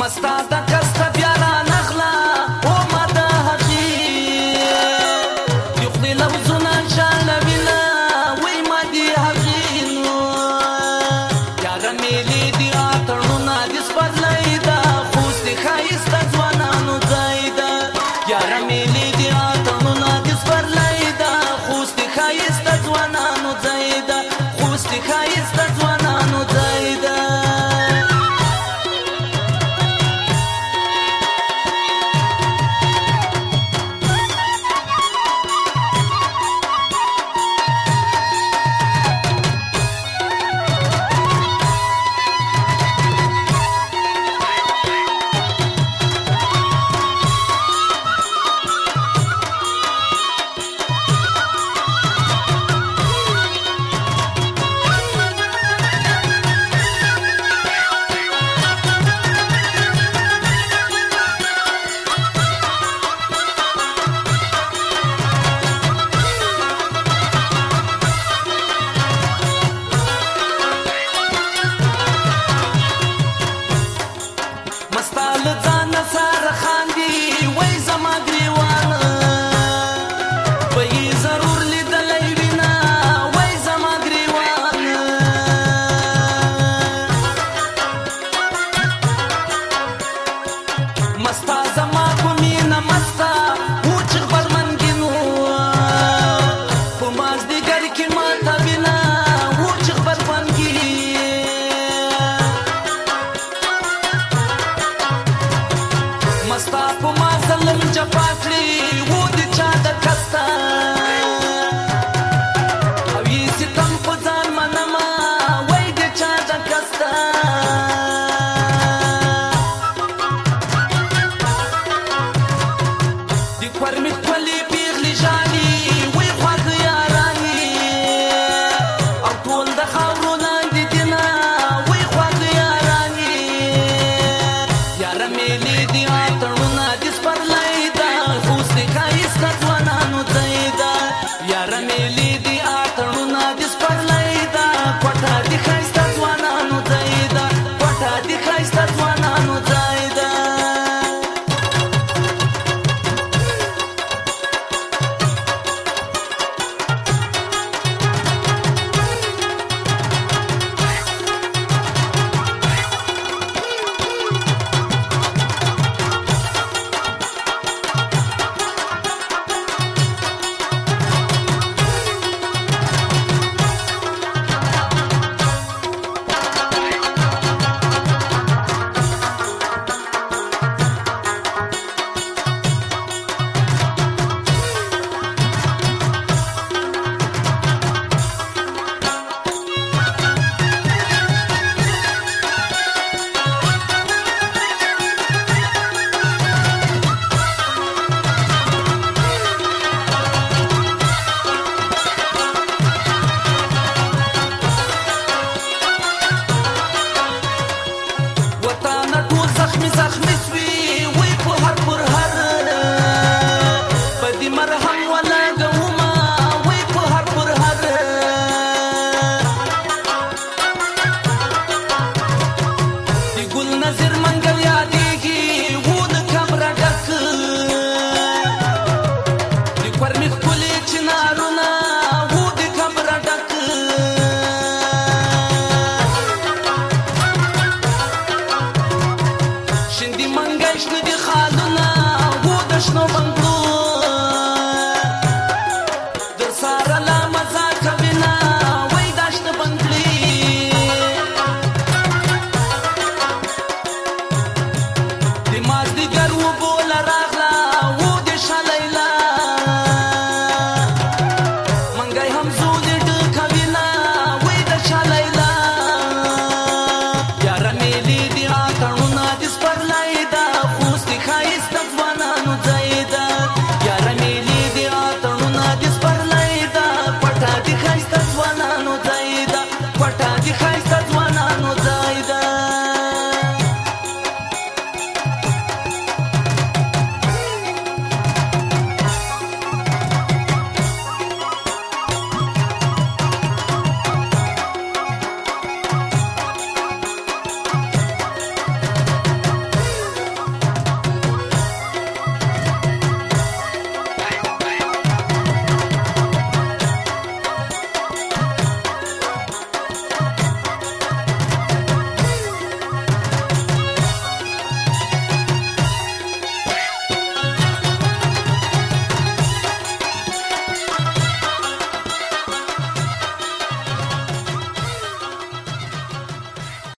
mastada